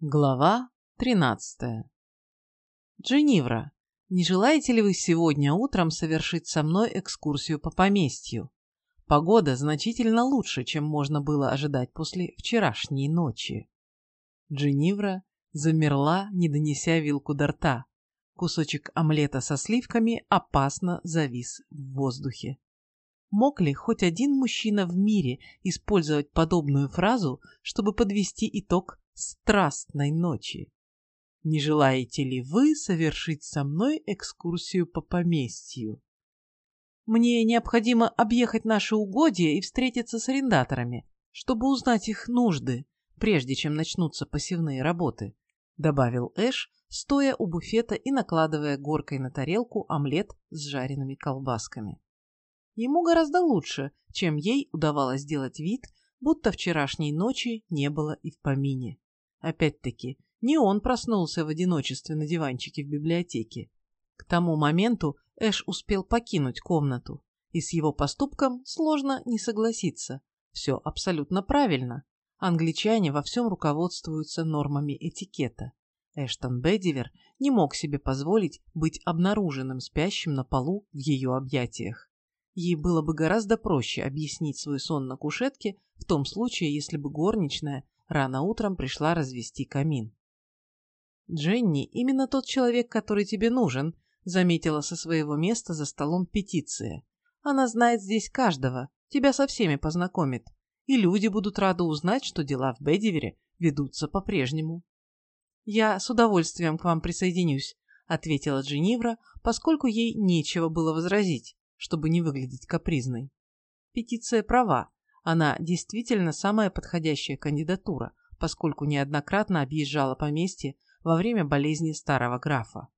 Глава 13. Дженнивра, не желаете ли вы сегодня утром совершить со мной экскурсию по поместью? Погода значительно лучше, чем можно было ожидать после вчерашней ночи. Дженнивра замерла, не донеся вилку до рта. Кусочек омлета со сливками опасно завис в воздухе. Мог ли хоть один мужчина в мире использовать подобную фразу, чтобы подвести итог страстной ночи. Не желаете ли вы совершить со мной экскурсию по поместью? Мне необходимо объехать наши угодья и встретиться с арендаторами, чтобы узнать их нужды, прежде чем начнутся посевные работы, добавил Эш, стоя у буфета и накладывая горкой на тарелку омлет с жареными колбасками. Ему гораздо лучше, чем ей удавалось сделать вид, будто вчерашней ночи не было и в помине. Опять-таки, не он проснулся в одиночестве на диванчике в библиотеке. К тому моменту Эш успел покинуть комнату, и с его поступком сложно не согласиться. Все абсолютно правильно. Англичане во всем руководствуются нормами этикета. Эштон Бедивер не мог себе позволить быть обнаруженным спящим на полу в ее объятиях. Ей было бы гораздо проще объяснить свой сон на кушетке в том случае, если бы горничная рано утром пришла развести камин. «Дженни именно тот человек, который тебе нужен», заметила со своего места за столом петиция. «Она знает здесь каждого, тебя со всеми познакомит, и люди будут рады узнать, что дела в Бедивере ведутся по-прежнему». «Я с удовольствием к вам присоединюсь», ответила Дженнивра, поскольку ей нечего было возразить, чтобы не выглядеть капризной. Петиция права, она действительно самая подходящая кандидатура, поскольку неоднократно объезжала поместье во время болезни старого графа.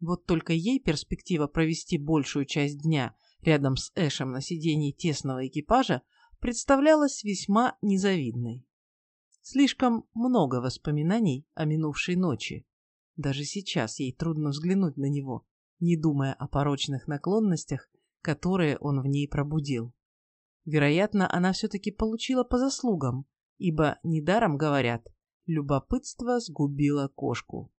Вот только ей перспектива провести большую часть дня рядом с Эшем на сиденье тесного экипажа представлялась весьма незавидной. Слишком много воспоминаний о минувшей ночи. Даже сейчас ей трудно взглянуть на него, не думая о порочных наклонностях, которые он в ней пробудил. Вероятно, она все-таки получила по заслугам, ибо недаром говорят «любопытство сгубило кошку».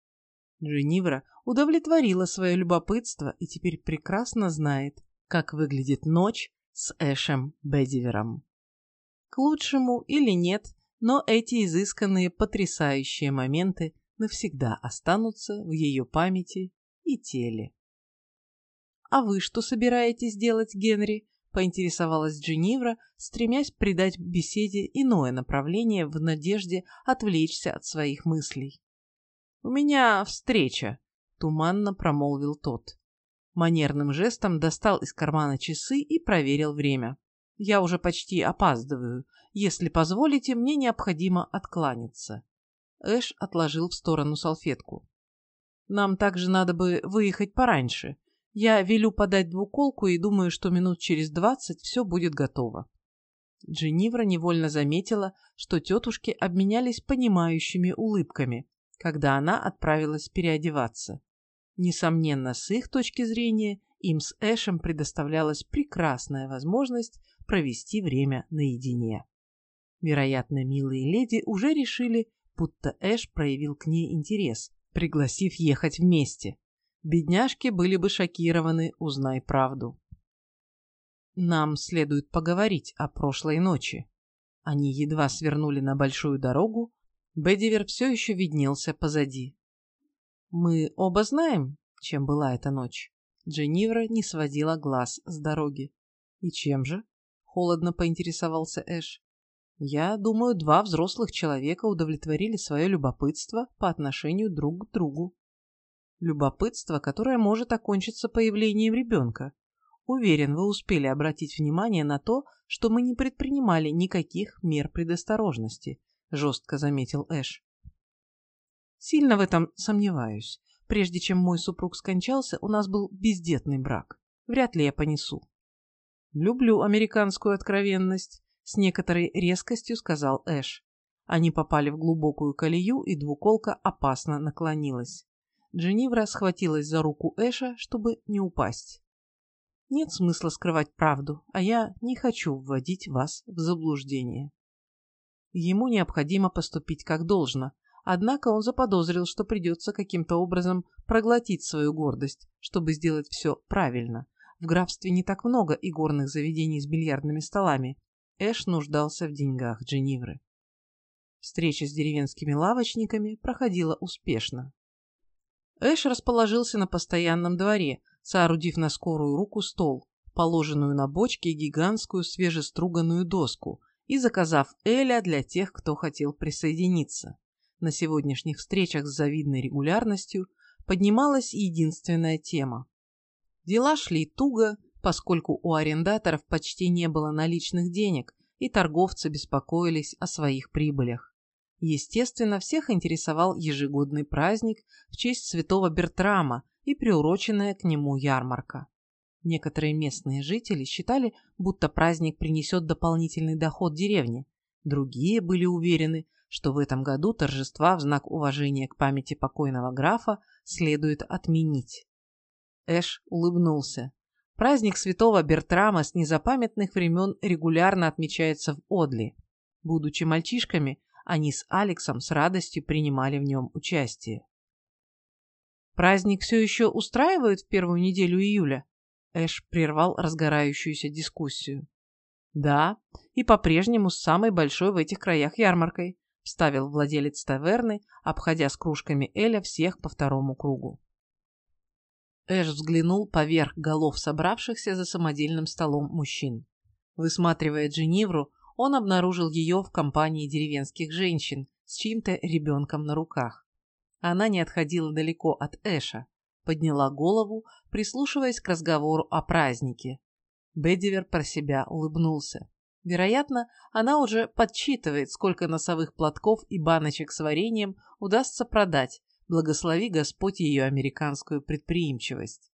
Дженнивра удовлетворила свое любопытство и теперь прекрасно знает, как выглядит ночь с Эшем Бедивером. К лучшему или нет, но эти изысканные потрясающие моменты навсегда останутся в ее памяти и теле. «А вы что собираетесь делать, Генри?» Поинтересовалась Дженнивра, стремясь придать беседе иное направление в надежде отвлечься от своих мыслей. «У меня встреча», — туманно промолвил тот. Манерным жестом достал из кармана часы и проверил время. «Я уже почти опаздываю. Если позволите, мне необходимо откланяться». Эш отложил в сторону салфетку. «Нам также надо бы выехать пораньше. Я велю подать двуколку и думаю, что минут через двадцать все будет готово. Дженнивра невольно заметила, что тетушки обменялись понимающими улыбками, когда она отправилась переодеваться. Несомненно, с их точки зрения, им с Эшем предоставлялась прекрасная возможность провести время наедине. Вероятно, милые леди уже решили, будто Эш проявил к ней интерес, пригласив ехать вместе. Бедняжки были бы шокированы, узнай правду. Нам следует поговорить о прошлой ночи. Они едва свернули на большую дорогу, Бедивер все еще виднелся позади. Мы оба знаем, чем была эта ночь. Дженнивра не сводила глаз с дороги. И чем же? Холодно поинтересовался Эш. Я думаю, два взрослых человека удовлетворили свое любопытство по отношению друг к другу. Любопытство, которое может окончиться появлением ребенка. Уверен, вы успели обратить внимание на то, что мы не предпринимали никаких мер предосторожности, жестко заметил Эш. Сильно в этом сомневаюсь. Прежде чем мой супруг скончался, у нас был бездетный брак. Вряд ли я понесу. Люблю американскую откровенность, с некоторой резкостью сказал Эш. Они попали в глубокую колею, и двуколка опасно наклонилась. Дженнивра схватилась за руку Эша, чтобы не упасть. Нет смысла скрывать правду, а я не хочу вводить вас в заблуждение. Ему необходимо поступить как должно, Однако он заподозрил, что придется каким-то образом проглотить свою гордость, чтобы сделать все правильно. В графстве не так много игорных заведений с бильярдными столами. Эш нуждался в деньгах Дженнивры. Встреча с деревенскими лавочниками проходила успешно. Эш расположился на постоянном дворе, соорудив на скорую руку стол, положенную на бочке гигантскую свежеструганную доску, и заказав Эля для тех, кто хотел присоединиться. На сегодняшних встречах с завидной регулярностью поднималась единственная тема. Дела шли туго, поскольку у арендаторов почти не было наличных денег, и торговцы беспокоились о своих прибылях. Естественно, всех интересовал ежегодный праздник в честь святого Бертрама и приуроченная к нему ярмарка. Некоторые местные жители считали, будто праздник принесет дополнительный доход деревне. Другие были уверены, что в этом году торжества в знак уважения к памяти покойного графа следует отменить. Эш улыбнулся. Праздник святого Бертрама с незапамятных времен регулярно отмечается в Одли. Будучи мальчишками, они с Алексом с радостью принимали в нем участие. «Праздник все еще устраивают в первую неделю июля?» Эш прервал разгорающуюся дискуссию. «Да, и по-прежнему с самой большой в этих краях ярмаркой», вставил владелец таверны, обходя с кружками Эля всех по второму кругу. Эш взглянул поверх голов собравшихся за самодельным столом мужчин. Высматривая Дженевру, он обнаружил ее в компании деревенских женщин с чьим-то ребенком на руках. Она не отходила далеко от Эша, подняла голову, прислушиваясь к разговору о празднике. Бедивер про себя улыбнулся. Вероятно, она уже подсчитывает, сколько носовых платков и баночек с вареньем удастся продать, благослови Господь ее американскую предприимчивость.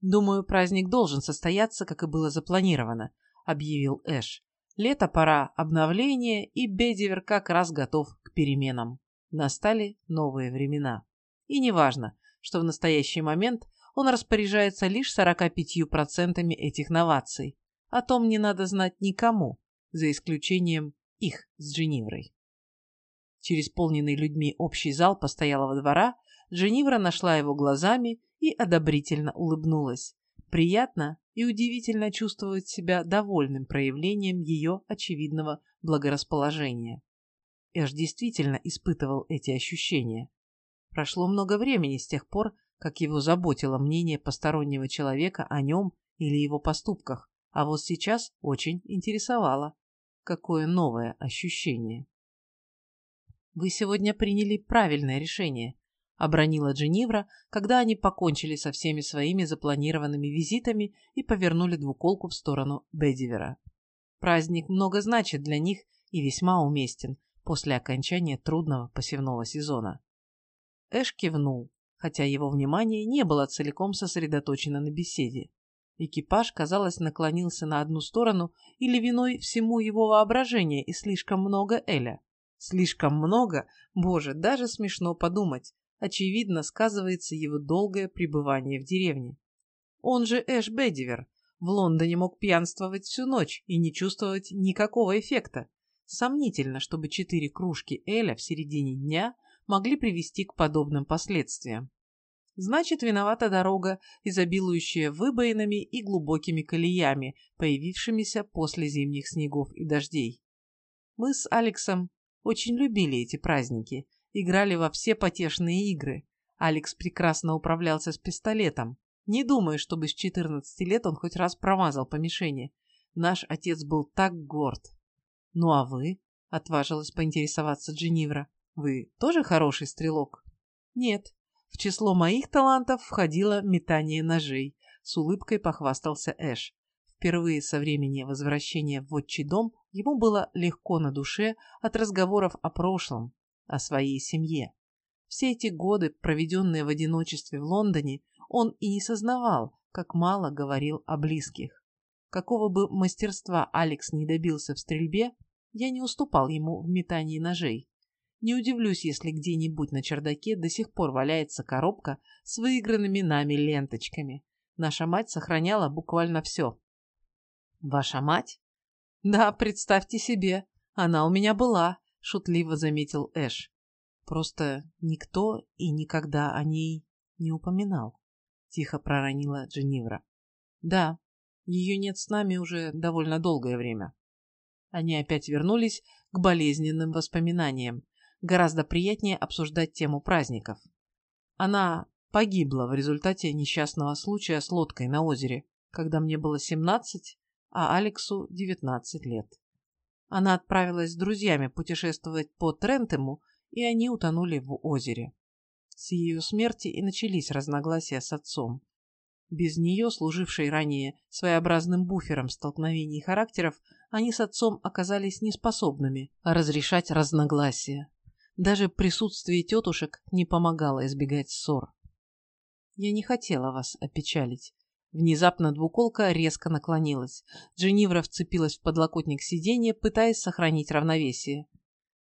«Думаю, праздник должен состояться, как и было запланировано», — объявил Эш. «Лето пора обновления, и Бедивер как раз готов к переменам. Настали новые времена. И неважно, что в настоящий момент он распоряжается лишь 45% этих новаций. О том не надо знать никому, за исключением их с Дженеврой. Через полненный людьми общий зал постоялого двора Дженнивра нашла его глазами и одобрительно улыбнулась. Приятно и удивительно чувствовать себя довольным проявлением ее очевидного благорасположения. Эш действительно испытывал эти ощущения. Прошло много времени с тех пор, как его заботило мнение постороннего человека о нем или его поступках, а вот сейчас очень интересовало, какое новое ощущение. «Вы сегодня приняли правильное решение», — обронила Дженнивра, когда они покончили со всеми своими запланированными визитами и повернули двуколку в сторону Бедивера. Праздник много значит для них и весьма уместен после окончания трудного посевного сезона. Эш кивнул, хотя его внимание не было целиком сосредоточено на беседе. Экипаж, казалось, наклонился на одну сторону или виной всему его воображение и слишком много Эля. Слишком много, боже, даже смешно подумать. Очевидно, сказывается его долгое пребывание в деревне. Он же Эш Бедивер. В Лондоне мог пьянствовать всю ночь и не чувствовать никакого эффекта. Сомнительно, чтобы четыре кружки Эля в середине дня могли привести к подобным последствиям. Значит, виновата дорога, изобилующая выбоинами и глубокими колеями, появившимися после зимних снегов и дождей. Мы с Алексом очень любили эти праздники, играли во все потешные игры. Алекс прекрасно управлялся с пистолетом. Не думаю, чтобы с 14 лет он хоть раз промазал по мишени. Наш отец был так горд. Ну а вы? Отважилась поинтересоваться Дженнивра. Вы тоже хороший стрелок? Нет. В число моих талантов входило метание ножей. С улыбкой похвастался Эш. Впервые со времени возвращения в отчий дом ему было легко на душе от разговоров о прошлом, о своей семье. Все эти годы, проведенные в одиночестве в Лондоне, он и не сознавал, как мало говорил о близких. Какого бы мастерства Алекс не добился в стрельбе, я не уступал ему в метании ножей. Не удивлюсь, если где-нибудь на чердаке до сих пор валяется коробка с выигранными нами ленточками. Наша мать сохраняла буквально все. Ваша мать? Да, представьте себе, она у меня была, шутливо заметил Эш. Просто никто и никогда о ней не упоминал, тихо проронила Дженнивра. Да, ее нет с нами уже довольно долгое время. Они опять вернулись к болезненным воспоминаниям. Гораздо приятнее обсуждать тему праздников. Она погибла в результате несчастного случая с лодкой на озере, когда мне было 17, а Алексу 19 лет. Она отправилась с друзьями путешествовать по Трентему, и они утонули в озере. С ее смерти и начались разногласия с отцом. Без нее, служившей ранее своеобразным буфером столкновений характеров, они с отцом оказались неспособными разрешать разногласия. Даже присутствие тетушек не помогало избегать ссор. «Я не хотела вас опечалить». Внезапно двуколка резко наклонилась. Дженнивра вцепилась в подлокотник сиденья, пытаясь сохранить равновесие.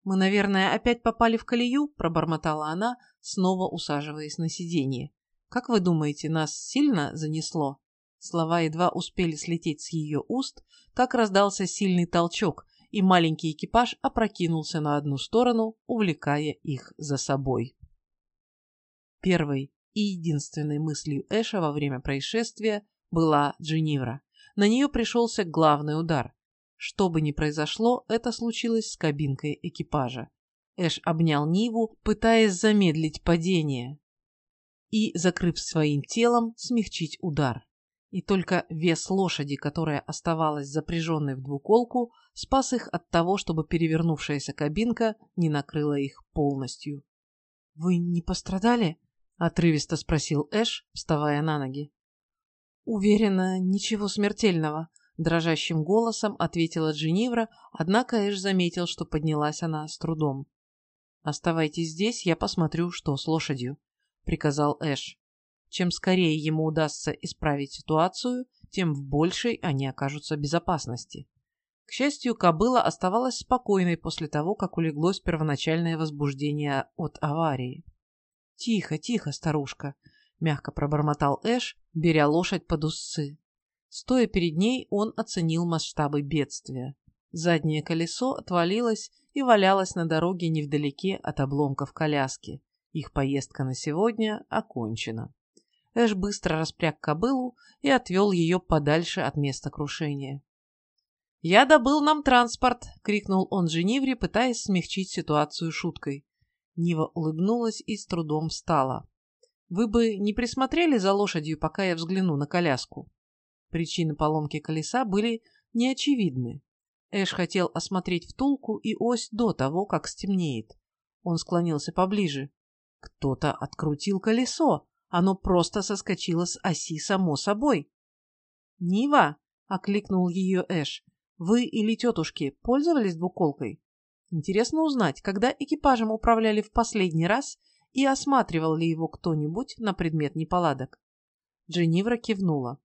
«Мы, наверное, опять попали в колею?» – пробормотала она, снова усаживаясь на сиденье. «Как вы думаете, нас сильно занесло?» Слова едва успели слететь с ее уст, как раздался сильный толчок, и маленький экипаж опрокинулся на одну сторону, увлекая их за собой. Первой и единственной мыслью Эша во время происшествия была Дженнивра. На нее пришелся главный удар. Что бы ни произошло, это случилось с кабинкой экипажа. Эш обнял Ниву, пытаясь замедлить падение и, закрыв своим телом, смягчить удар. И только вес лошади, которая оставалась запряженной в двуколку, спас их от того, чтобы перевернувшаяся кабинка не накрыла их полностью. «Вы не пострадали?» — отрывисто спросил Эш, вставая на ноги. «Уверена, ничего смертельного», — дрожащим голосом ответила Дженнивра, однако Эш заметил, что поднялась она с трудом. «Оставайтесь здесь, я посмотрю, что с лошадью», — приказал Эш. Чем скорее ему удастся исправить ситуацию, тем в большей они окажутся безопасности. К счастью, кобыла оставалась спокойной после того, как улеглось первоначальное возбуждение от аварии. «Тихо, тихо, старушка», — мягко пробормотал Эш, беря лошадь под усы. Стоя перед ней, он оценил масштабы бедствия. Заднее колесо отвалилось и валялось на дороге невдалеке от обломков коляски. Их поездка на сегодня окончена. Эш быстро распряг кобылу и отвел ее подальше от места крушения. «Я добыл нам транспорт!» — крикнул он Женевре, пытаясь смягчить ситуацию шуткой. Нива улыбнулась и с трудом встала. «Вы бы не присмотрели за лошадью, пока я взгляну на коляску?» Причины поломки колеса были неочевидны. Эш хотел осмотреть втулку и ось до того, как стемнеет. Он склонился поближе. Кто-то открутил колесо. Оно просто соскочило с оси само собой. «Нива!» — окликнул ее Эш. «Вы или тетушки пользовались двуколкой? Интересно узнать, когда экипажем управляли в последний раз и осматривал ли его кто-нибудь на предмет неполадок?» Дженнивра кивнула.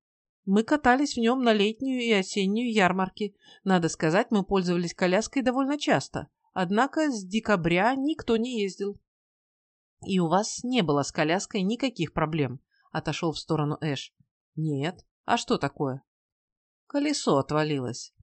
«Мы катались в нем на летнюю и осеннюю ярмарки. Надо сказать, мы пользовались коляской довольно часто. Однако с декабря никто не ездил. «И у вас не было с коляской никаких проблем», — отошел в сторону Эш. «Нет. А что такое?» «Колесо отвалилось».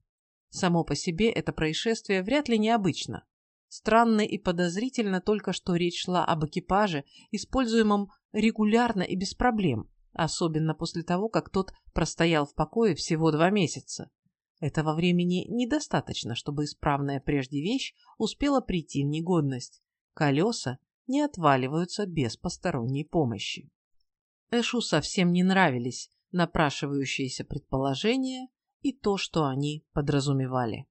Само по себе это происшествие вряд ли необычно. Странно и подозрительно только, что речь шла об экипаже, используемом регулярно и без проблем, особенно после того, как тот простоял в покое всего два месяца. Этого времени недостаточно, чтобы исправная прежде вещь успела прийти в негодность. Колеса не отваливаются без посторонней помощи. Эшу совсем не нравились напрашивающиеся предположения и то, что они подразумевали.